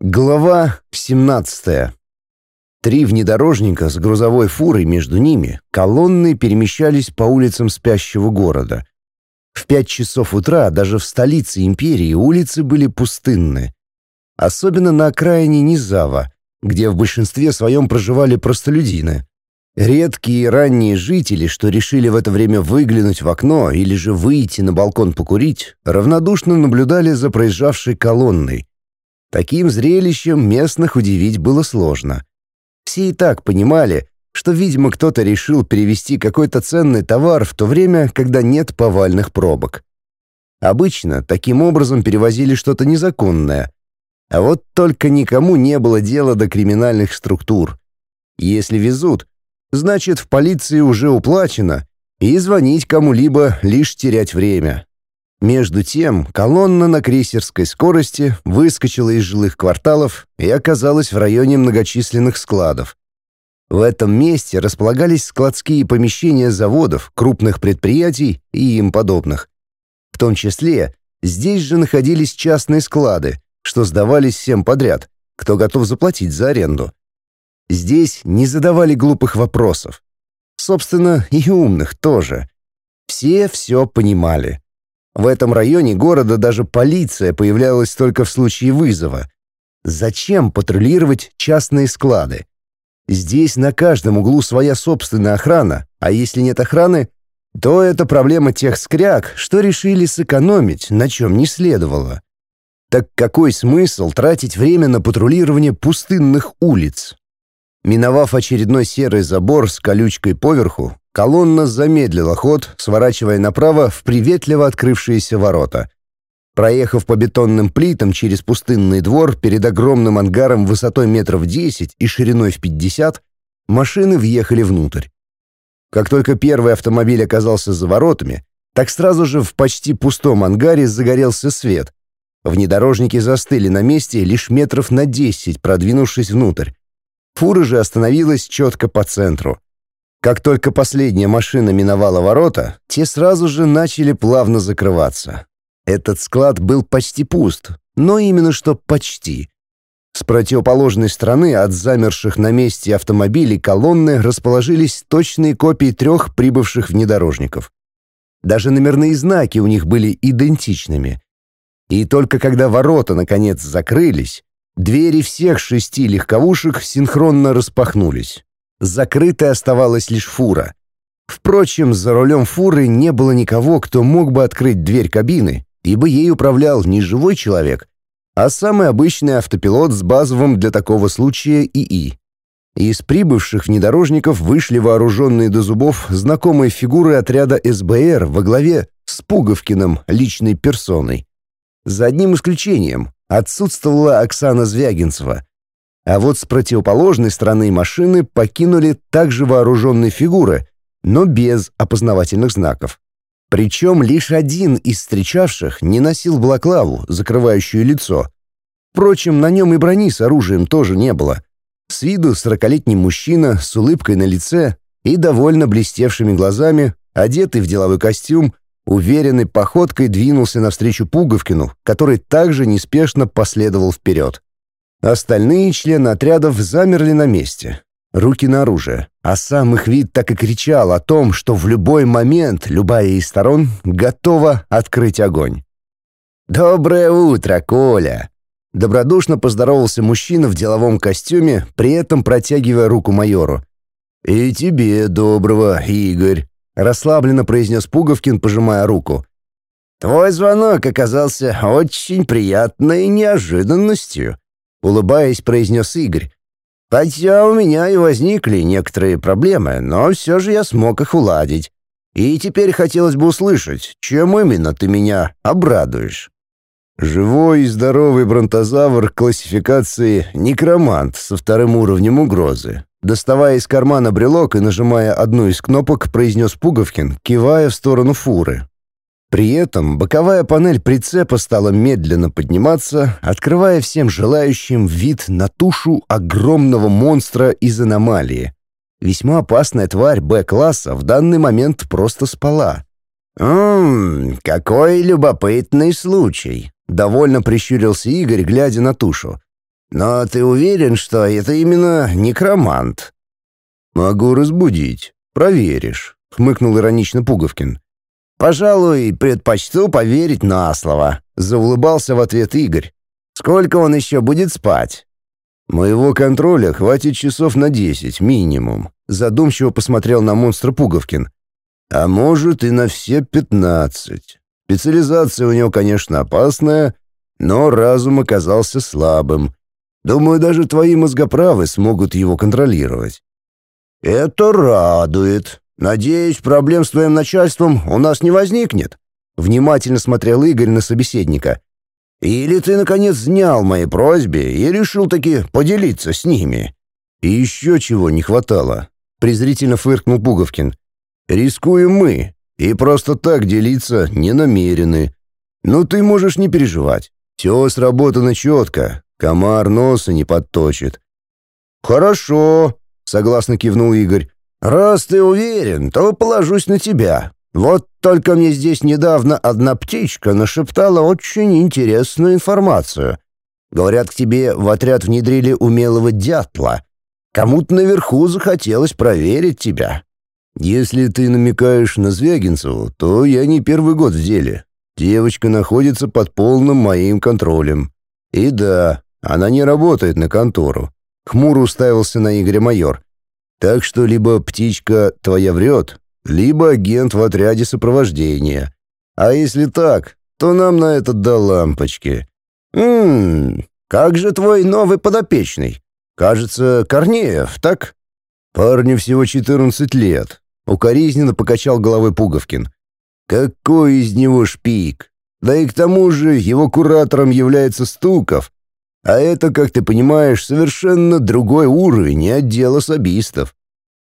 Глава 17. Три внедорожника с грузовой фурой между ними, колонны перемещались по улицам спящего города. В пять часов утра даже в столице империи улицы были пустынны. Особенно на окраине Низава, где в большинстве своем проживали простолюдины. Редкие ранние жители, что решили в это время выглянуть в окно или же выйти на балкон покурить, равнодушно наблюдали за проезжавшей колонной – Таким зрелищем местных удивить было сложно. Все и так понимали, что, видимо, кто-то решил перевести какой-то ценный товар в то время, когда нет повальных пробок. Обычно таким образом перевозили что-то незаконное. А вот только никому не было дела до криминальных структур. Если везут, значит, в полиции уже уплачено, и звонить кому-либо лишь терять время. Между тем, колонна на крейсерской скорости выскочила из жилых кварталов и оказалась в районе многочисленных складов. В этом месте располагались складские помещения заводов, крупных предприятий и им подобных. В том числе здесь же находились частные склады, что сдавались всем подряд, кто готов заплатить за аренду. Здесь не задавали глупых вопросов. Собственно, и умных тоже. Все все понимали. В этом районе города даже полиция появлялась только в случае вызова. Зачем патрулировать частные склады? Здесь на каждом углу своя собственная охрана, а если нет охраны, то это проблема тех скряг, что решили сэкономить, на чем не следовало. Так какой смысл тратить время на патрулирование пустынных улиц? Миновав очередной серый забор с колючкой поверху, Колонна замедлила ход, сворачивая направо в приветливо открывшиеся ворота. Проехав по бетонным плитам через пустынный двор перед огромным ангаром высотой метров 10 и шириной в 50, машины въехали внутрь. Как только первый автомобиль оказался за воротами, так сразу же в почти пустом ангаре загорелся свет. Внедорожники застыли на месте лишь метров на 10, продвинувшись внутрь. Фура же остановилась четко по центру. Как только последняя машина миновала ворота, те сразу же начали плавно закрываться. Этот склад был почти пуст, но именно что почти. С противоположной стороны от замерших на месте автомобилей колонны расположились точные копии трех прибывших внедорожников. Даже номерные знаки у них были идентичными. И только когда ворота наконец закрылись, двери всех шести легковушек синхронно распахнулись. Закрытой оставалась лишь фура. Впрочем, за рулем фуры не было никого, кто мог бы открыть дверь кабины, ибо ей управлял не живой человек, а самый обычный автопилот с базовым для такого случая ИИ. Из прибывших внедорожников вышли вооруженные до зубов знакомые фигуры отряда СБР во главе с Пуговкиным личной персоной. За одним исключением отсутствовала Оксана Звягинцева, а вот с противоположной стороны машины покинули также вооруженные фигуры, но без опознавательных знаков. Причем лишь один из встречавших не носил балаклаву, закрывающую лицо. Впрочем, на нем и брони с оружием тоже не было. С виду сорокалетний мужчина с улыбкой на лице и довольно блестевшими глазами, одетый в деловой костюм, уверенной походкой двинулся навстречу Пуговкину, который также неспешно последовал вперед. Остальные члены отрядов замерли на месте, руки на оружие, а сам их вид так и кричал о том, что в любой момент любая из сторон готова открыть огонь. «Доброе утро, Коля!» Добродушно поздоровался мужчина в деловом костюме, при этом протягивая руку майору. «И тебе доброго, Игорь!» — расслабленно произнес Пуговкин, пожимая руку. «Твой звонок оказался очень приятной неожиданностью», улыбаясь, произнес Игорь. Хотя у меня и возникли некоторые проблемы, но все же я смог их уладить. И теперь хотелось бы услышать, чем именно ты меня обрадуешь. Живой и здоровый бронтозавр классификации «Некромант» со вторым уровнем угрозы. Доставая из кармана брелок и нажимая одну из кнопок, произнес Пуговкин, кивая в сторону фуры. При этом боковая панель прицепа стала медленно подниматься, открывая всем желающим вид на тушу огромного монстра из аномалии. Весьма опасная тварь Б-класса в данный момент просто спала. «Ммм, какой любопытный случай!» — довольно прищурился Игорь, глядя на тушу. Но ты уверен, что это именно некромант?» «Могу разбудить. Проверишь», — хмыкнул иронично Пуговкин. «Пожалуй, предпочту поверить на слово», — заулыбался в ответ Игорь. «Сколько он еще будет спать?» «Моего контроля хватит часов на десять, минимум», — задумчиво посмотрел на монстра Пуговкин. «А может и на все пятнадцать. Специализация у него, конечно, опасная, но разум оказался слабым. Думаю, даже твои мозгоправы смогут его контролировать». «Это радует. Надеюсь, проблем с твоим начальством у нас не возникнет?» Внимательно смотрел Игорь на собеседника. «Или ты, наконец, снял мои просьбе и решил таки поделиться с ними?» «И еще чего не хватало», — презрительно фыркнул Пуговкин. «Рискуем мы, и просто так делиться не намерены. Но ты можешь не переживать. Все сработано четко, комар носа не подточит». «Хорошо», — согласно кивнул Игорь. «Раз ты уверен, то положусь на тебя. Вот только мне здесь недавно одна птичка нашептала очень интересную информацию. Говорят, к тебе в отряд внедрили умелого дятла. Кому-то наверху захотелось проверить тебя. Если ты намекаешь на Звягинцеву, то я не первый год в деле. Девочка находится под полным моим контролем. И да, она не работает на контору. Хмуро уставился на Игоря майор. Так что либо птичка твоя врет, либо агент в отряде сопровождения. А если так, то нам на это до лампочки. Ммм, как же твой новый подопечный? Кажется, Корнеев, так? Парню всего 14 лет. Укоризненно покачал головой Пуговкин. Какой из него шпик? Да и к тому же его куратором является Стуков. А это, как ты понимаешь, совершенно другой уровень отдела особистов.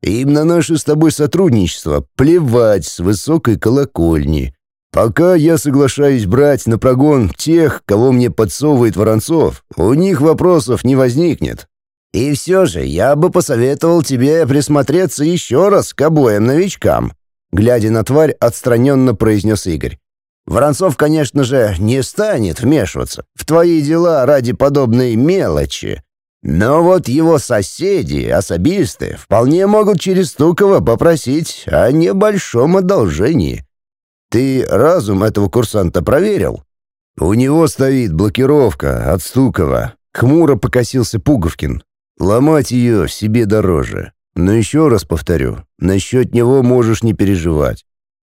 Им на наше с тобой сотрудничество плевать с высокой колокольни. Пока я соглашаюсь брать на прогон тех, кого мне подсовывает Воронцов, у них вопросов не возникнет. И все же я бы посоветовал тебе присмотреться еще раз к обоим новичкам», глядя на тварь, отстраненно произнес Игорь. «Воронцов, конечно же, не станет вмешиваться в твои дела ради подобной мелочи, но вот его соседи, особисты, вполне могут через Стукова попросить о небольшом одолжении. Ты разум этого курсанта проверил? У него стоит блокировка от Стукова. Хмуро покосился Пуговкин. Ломать ее себе дороже. Но еще раз повторю, насчет него можешь не переживать.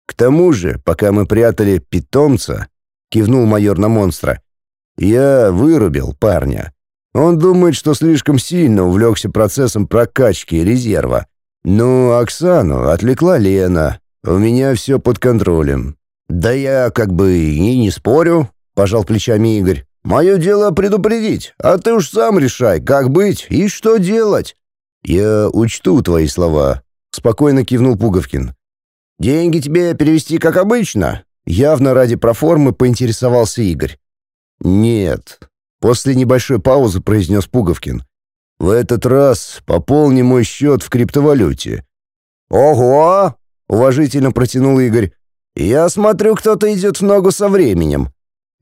К тому же, пока мы прятали питомца, кивнул майор на монстра, я вырубил парня. Он думает, что слишком сильно увлекся процессом прокачки резерва. Но Оксану отвлекла Лена. У меня все под контролем. «Да я как бы и не спорю», — пожал плечами Игорь. Мое дело предупредить, а ты уж сам решай, как быть и что делать». «Я учту твои слова», — спокойно кивнул Пуговкин. «Деньги тебе перевести как обычно?» Явно ради проформы поинтересовался Игорь. «Нет», — после небольшой паузы произнес Пуговкин. «В этот раз пополни мой счет в криптовалюте». «Ого!» — уважительно протянул Игорь. «Я смотрю, кто-то идет в ногу со временем.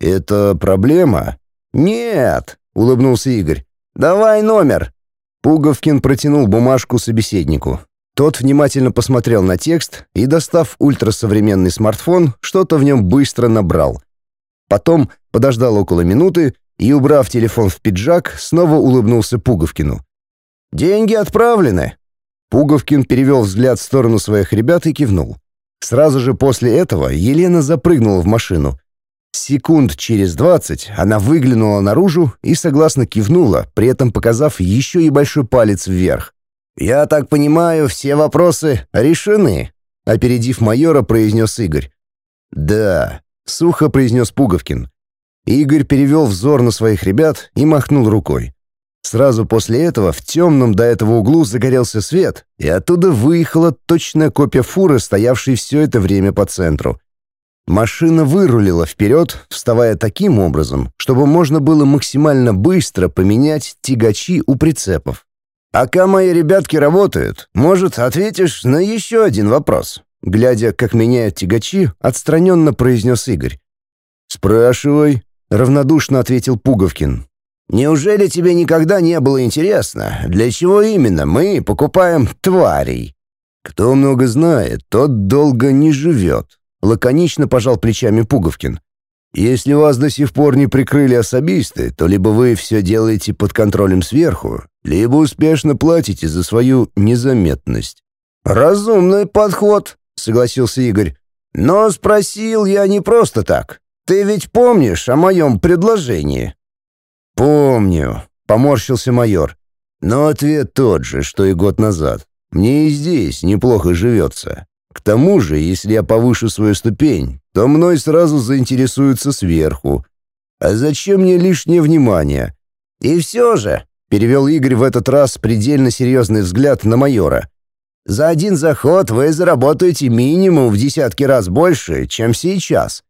«Это проблема?» «Нет», — улыбнулся Игорь. «Давай номер». Пуговкин протянул бумажку собеседнику. Тот внимательно посмотрел на текст и, достав ультрасовременный смартфон, что-то в нем быстро набрал. Потом подождал около минуты и, убрав телефон в пиджак, снова улыбнулся Пуговкину. «Деньги отправлены». Пуговкин перевел взгляд в сторону своих ребят и кивнул. Сразу же после этого Елена запрыгнула в машину. Секунд через двадцать она выглянула наружу и согласно кивнула, при этом показав еще и большой палец вверх. «Я так понимаю, все вопросы решены», — опередив майора, произнес Игорь. «Да», — сухо произнес Пуговкин. Игорь перевел взор на своих ребят и махнул рукой. Сразу после этого в темном до этого углу загорелся свет, и оттуда выехала точная копия фуры, стоявшей все это время по центру. Машина вырулила вперед, вставая таким образом, чтобы можно было максимально быстро поменять тягачи у прицепов. «Пока мои ребятки работают, может, ответишь на еще один вопрос?» Глядя, как меняют тягачи, отстраненно произнес Игорь. «Спрашивай», — равнодушно ответил Пуговкин. Неужели тебе никогда не было интересно, для чего именно мы покупаем тварей? Кто много знает, тот долго не живет. Лаконично пожал плечами Пуговкин. Если вас до сих пор не прикрыли особисты, то либо вы все делаете под контролем сверху, либо успешно платите за свою незаметность. «Разумный подход», — согласился Игорь. «Но спросил я не просто так. Ты ведь помнишь о моем предложении?» «Помню», — поморщился майор. «Но ответ тот же, что и год назад. Мне и здесь неплохо живется. К тому же, если я повышу свою ступень, то мной сразу заинтересуются сверху. А зачем мне лишнее внимание? И все же, перевел Игорь в этот раз предельно серьезный взгляд на майора. За один заход вы заработаете минимум в десятки раз больше, чем сейчас.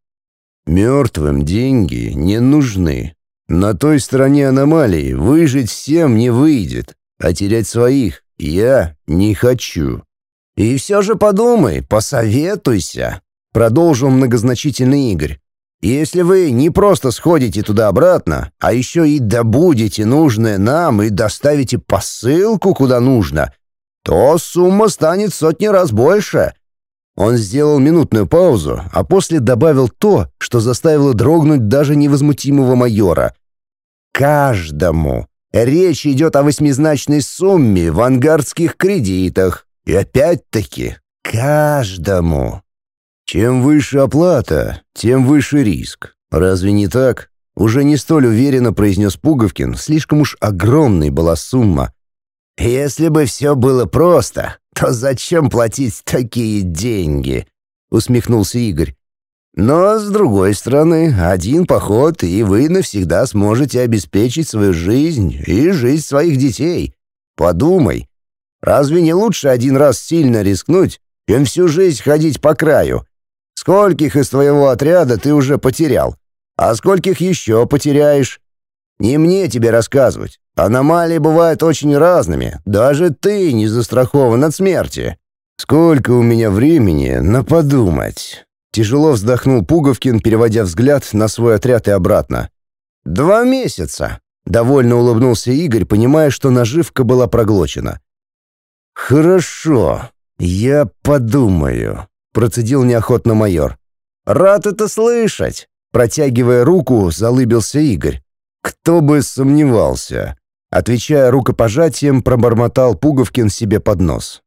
Мертвым деньги не нужны. На той стороне аномалии выжить всем не выйдет, а терять своих я не хочу. «И все же подумай, посоветуйся», — продолжил многозначительный Игорь. «Если вы не просто сходите туда-обратно, а еще и добудете нужное нам и доставите посылку куда нужно, то сумма станет сотни раз больше». Он сделал минутную паузу, а после добавил то, что заставило дрогнуть даже невозмутимого майора. «Каждому. Речь идет о восьмизначной сумме в ангардских кредитах, и опять-таки, каждому. Чем выше оплата, тем выше риск. Разве не так? Уже не столь уверенно произнес Пуговкин, слишком уж огромной была сумма. «Если бы все было просто, то зачем платить такие деньги?» — усмехнулся Игорь. «Но, с другой стороны, один поход, и вы навсегда сможете обеспечить свою жизнь и жизнь своих детей. Подумай, Разве не лучше один раз сильно рискнуть, чем всю жизнь ходить по краю? Скольких из твоего отряда ты уже потерял? А скольких еще потеряешь? Не мне тебе рассказывать. Аномалии бывают очень разными. Даже ты не застрахован от смерти. Сколько у меня времени на подумать?» Тяжело вздохнул Пуговкин, переводя взгляд на свой отряд и обратно. «Два месяца!» — довольно улыбнулся Игорь, понимая, что наживка была проглочена. «Хорошо, я подумаю», — процедил неохотно майор. «Рад это слышать», — протягивая руку, залыбился Игорь. «Кто бы сомневался», — отвечая рукопожатием, пробормотал Пуговкин себе под нос.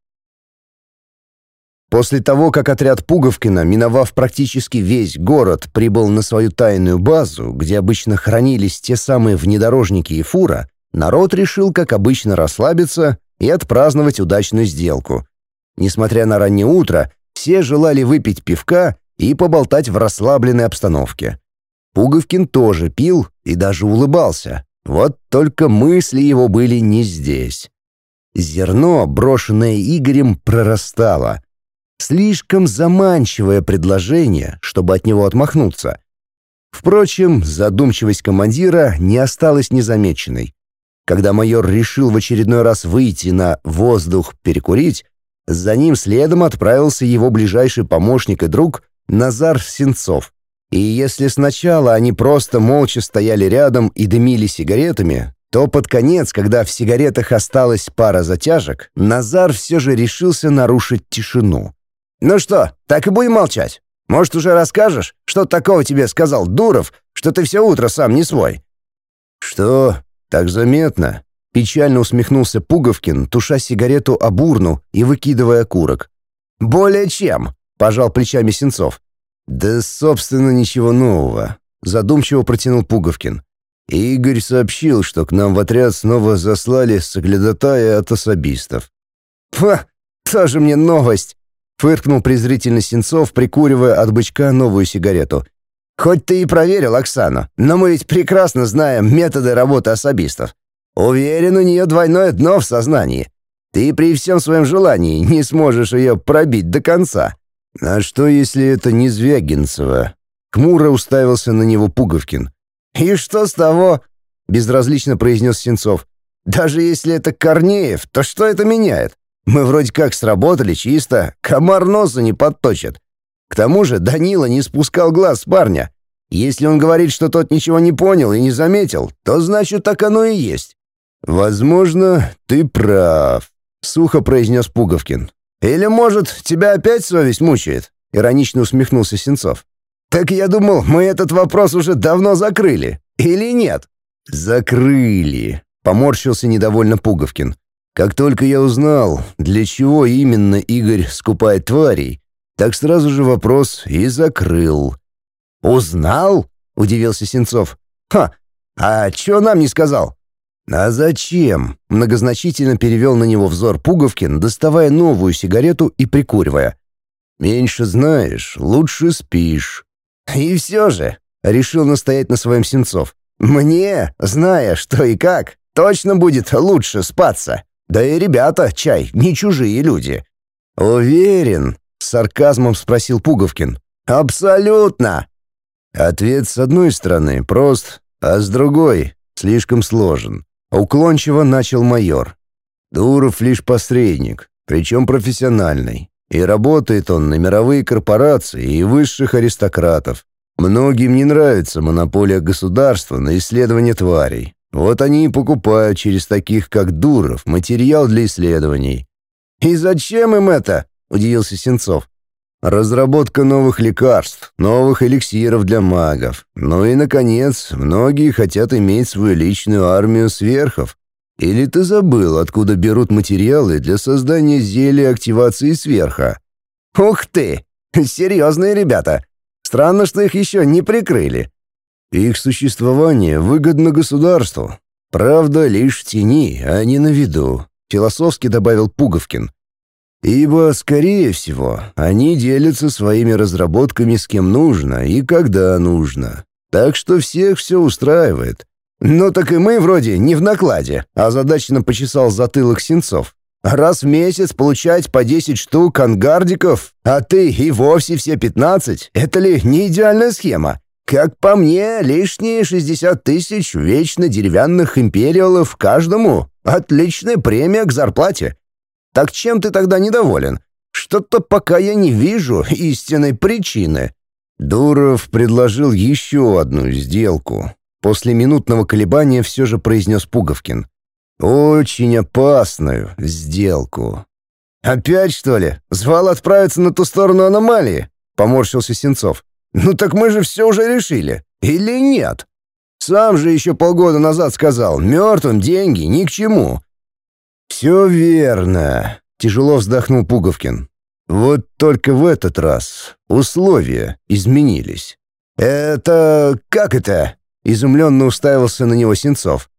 После того, как отряд Пуговкина, миновав практически весь город, прибыл на свою тайную базу, где обычно хранились те самые внедорожники и фура, народ решил, как обычно, расслабиться и отпраздновать удачную сделку. Несмотря на раннее утро, все желали выпить пивка и поболтать в расслабленной обстановке. Пуговкин тоже пил и даже улыбался. Вот только мысли его были не здесь. Зерно, брошенное Игорем, прорастало. Слишком заманчивое предложение, чтобы от него отмахнуться. Впрочем, задумчивость командира не осталась незамеченной. Когда майор решил в очередной раз выйти на воздух перекурить, за ним следом отправился его ближайший помощник и друг Назар Сенцов. И если сначала они просто молча стояли рядом и дымили сигаретами, то под конец, когда в сигаретах осталась пара затяжек, Назар все же решился нарушить тишину. «Ну что, так и будем молчать? Может, уже расскажешь, что такого тебе сказал Дуров, что ты все утро сам не свой?» «Что? «Так заметно», — печально усмехнулся Пуговкин, туша сигарету об урну и выкидывая курок. «Более чем», — пожал плечами Сенцов. «Да, собственно, ничего нового», — задумчиво протянул Пуговкин. Игорь сообщил, что к нам в отряд снова заслали соглядатая от особистов. «Ха, тоже мне новость!» — фыркнул презрительно Сенцов, прикуривая от бычка новую сигарету. Хоть ты и проверил Оксану, но мы ведь прекрасно знаем методы работы особистов. Уверен, у нее двойное дно в сознании. Ты при всем своем желании не сможешь ее пробить до конца. А что, если это не Звягинцева? Хмуро уставился на него Пуговкин. «И что с того?» — безразлично произнес Сенцов. «Даже если это Корнеев, то что это меняет? Мы вроде как сработали чисто, комар носа не подточит. К тому же Данила не спускал глаз с парня. Если он говорит, что тот ничего не понял и не заметил, то значит так оно и есть. Возможно, ты прав, сухо произнес Пуговкин. Или, может, тебя опять совесть мучает? Иронично усмехнулся Сенцов. Так я думал, мы этот вопрос уже давно закрыли. Или нет? Закрыли, поморщился недовольно Пуговкин. Как только я узнал, для чего именно Игорь скупает тварей, так сразу же вопрос и закрыл. «Узнал?» — удивился Сенцов. «Ха! А чё нам не сказал?» «А зачем?» — многозначительно перевел на него взор Пуговкин, доставая новую сигарету и прикуривая. «Меньше знаешь, лучше спишь». «И все же», — решил настоять на своем Сенцов, «мне, зная, что и как, точно будет лучше спаться». Да и ребята, чай, не чужие люди. Уверен, с сарказмом спросил Пуговкин. Абсолютно. Ответ с одной стороны прост, а с другой слишком сложен. Уклончиво начал майор. Дуров лишь посредник, причем профессиональный. И работает он на мировые корпорации и высших аристократов. Многим не нравится монополия государства на исследование тварей. Вот они и покупают через таких, как Дуров, материал для исследований. «И зачем им это?» — удивился Сенцов. «Разработка новых лекарств, новых эликсиров для магов. Ну и, наконец, многие хотят иметь свою личную армию сверхов. Или ты забыл, откуда берут материалы для создания зелья активации сверха?» «Ух ты! Серьезные ребята! Странно, что их еще не прикрыли. Их существование выгодно государству. Правда, лишь в тени, а не на виду», — философски добавил Пуговкин. «Ибо, скорее всего, они делятся своими разработками с кем нужно и когда нужно. Так что всех все устраивает. Ну так и мы вроде не в накладе», — озадаченно почесал затылок Сенцов. «Раз в месяц получать по 10 штук ангардиков, а ты и вовсе все 15, это ли не идеальная схема?» Как по мне, лишние 60 тысяч вечно деревянных империалов каждому. Отличная премия к зарплате. Так чем ты тогда недоволен? Что-то пока я не вижу истинной причины». Дуров предложил еще одну сделку. После минутного колебания все же произнес Пуговкин. «Очень опасную сделку». «Опять, что ли? Звал отправиться на ту сторону аномалии?» — поморщился Сенцов. «Ну так мы же все уже решили. Или нет? Сам же еще полгода назад сказал, мертвым деньги ни к чему». «Все верно», — тяжело вздохнул Пуговкин. «Вот только в этот раз условия изменились». «Это... как это?» — изумленно уставился на него Сенцов.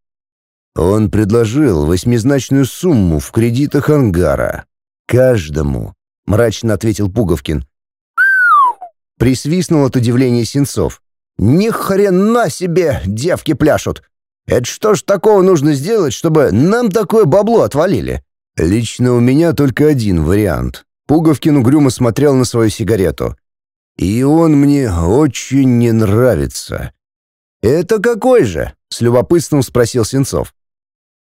Он предложил восьмизначную сумму в кредитах ангара. «Каждому», — мрачно ответил Пуговкин. Присвистнул от удивления Сенцов. «Ни хрена себе девки пляшут! Это что ж такого нужно сделать, чтобы нам такое бабло отвалили?» «Лично у меня только один вариант». Пуговкин угрюмо смотрел на свою сигарету. «И он мне очень не нравится». «Это какой же?» — с любопытством спросил Сенцов.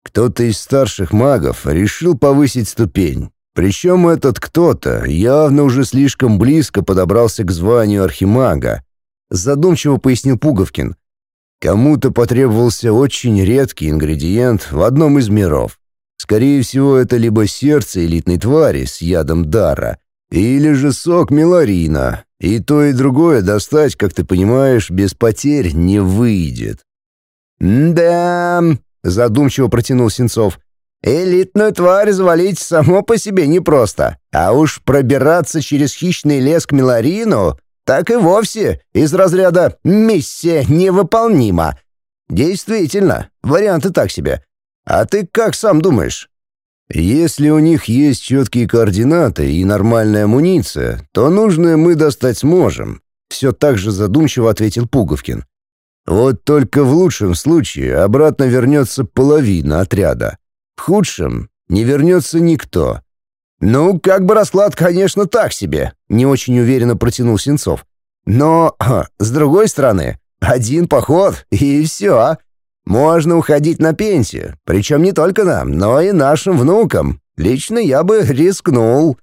Кто-то из старших магов решил повысить ступень. Причем этот кто-то явно уже слишком близко подобрался к званию архимага, задумчиво пояснил Пуговкин. Кому-то потребовался очень редкий ингредиент в одном из миров. Скорее всего, это либо сердце элитной твари с ядом дара, или же сок меларина. И то, и другое достать, как ты понимаешь, без потерь не выйдет. «Да...» — задумчиво протянул Сенцов. Элитную тварь завалить само по себе непросто, а уж пробираться через хищный лес к Миларину так и вовсе из разряда «миссия невыполнима». Действительно, варианты так себе. А ты как сам думаешь? Если у них есть четкие координаты и нормальная амуниция, то нужное мы достать сможем. Все так же задумчиво ответил Пуговкин. Вот только в лучшем случае обратно вернется половина отряда. В худшем не вернется никто. «Ну, как бы расклад, конечно, так себе», — не очень уверенно протянул Сенцов. «Но, с другой стороны, один поход, и все. Можно уходить на пенсию, причем не только нам, но и нашим внукам. Лично я бы рискнул».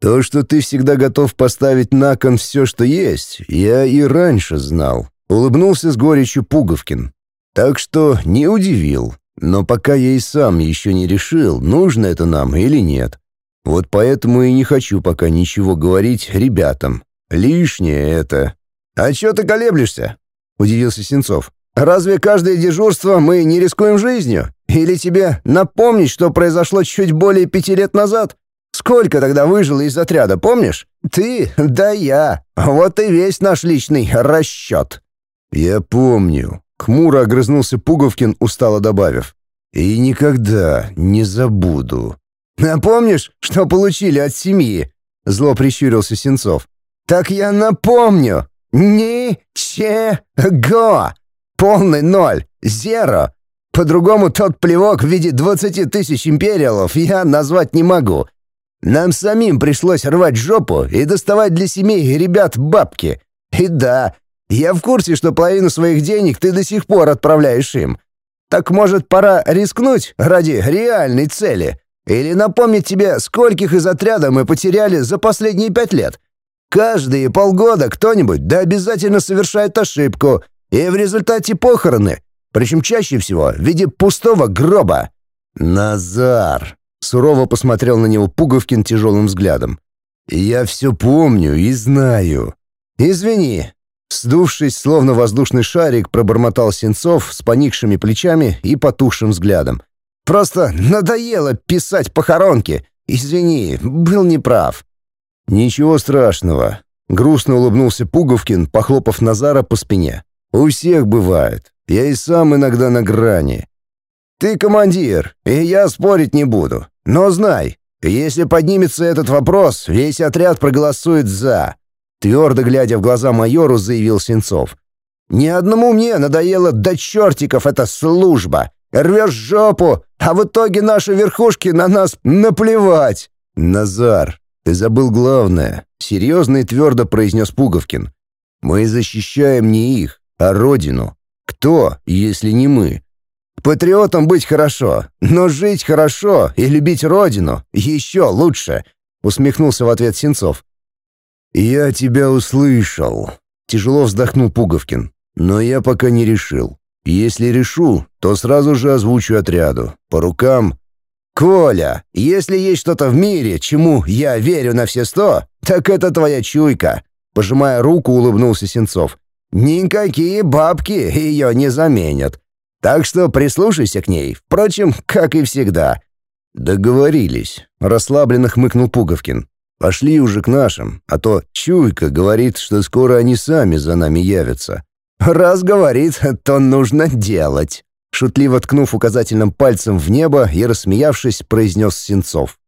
«То, что ты всегда готов поставить на кон все, что есть, я и раньше знал», Улыбнулся с горечью Пуговкин. Так что не удивил. Но пока я и сам еще не решил, нужно это нам или нет. Вот поэтому и не хочу пока ничего говорить ребятам. Лишнее это. «А чё ты колеблешься?» — удивился Сенцов. «Разве каждое дежурство мы не рискуем жизнью? Или тебе напомнить, что произошло чуть более пяти лет назад? Сколько тогда выжило из отряда, помнишь? Ты, да я. Вот и весь наш личный расчет». «Я помню», — хмуро огрызнулся Пуговкин, устало добавив. «И никогда не забуду». «Напомнишь, что получили от семьи?» — зло прищурился Сенцов. «Так я напомню. Ничего. Полный ноль. Зеро. По-другому тот плевок в виде двадцати тысяч империалов я назвать не могу. Нам самим пришлось рвать жопу и доставать для семей ребят бабки. И да, я в курсе, что половину своих денег ты до сих пор отправляешь им. Так может, пора рискнуть ради реальной цели? Или напомнить тебе, скольких из отряда мы потеряли за последние пять лет? Каждые полгода кто-нибудь да обязательно совершает ошибку, и в результате похороны, причем чаще всего в виде пустого гроба. «Назар!» — сурово посмотрел на него Пуговкин тяжелым взглядом. «Я все помню и знаю. Извини, Сдувшись, словно воздушный шарик, пробормотал Сенцов с поникшими плечами и потухшим взглядом. «Просто надоело писать похоронки. Извини, был неправ». «Ничего страшного», — грустно улыбнулся Пуговкин, похлопав Назара по спине. «У всех бывает. Я и сам иногда на грани. Ты командир, и я спорить не буду. Но знай, если поднимется этот вопрос, весь отряд проголосует «за». Твердо глядя в глаза майору, заявил Сенцов. «Ни одному мне надоело до чертиков эта служба. Рвешь жопу, а в итоге наши верхушки на нас наплевать». «Назар, ты забыл главное», — серьезно и твердо произнес Пуговкин. «Мы защищаем не их, а родину. Кто, если не мы?» «Патриотом быть хорошо, но жить хорошо и любить родину еще лучше», — усмехнулся в ответ Сенцов. «Я тебя услышал», — тяжело вздохнул Пуговкин. «Но я пока не решил. Если решу, то сразу же озвучу отряду. По рукам...» «Коля, если есть что-то в мире, чему я верю на все сто, так это твоя чуйка», — пожимая руку, улыбнулся Сенцов. «Никакие бабки ее не заменят. Так что прислушайся к ней, впрочем, как и всегда». «Договорились», — расслабленно хмыкнул Пуговкин. Пошли уже к нашим, а то чуйка говорит, что скоро они сами за нами явятся. Раз говорит, то нужно делать. Шутливо ткнув указательным пальцем в небо и рассмеявшись, произнес Сенцов.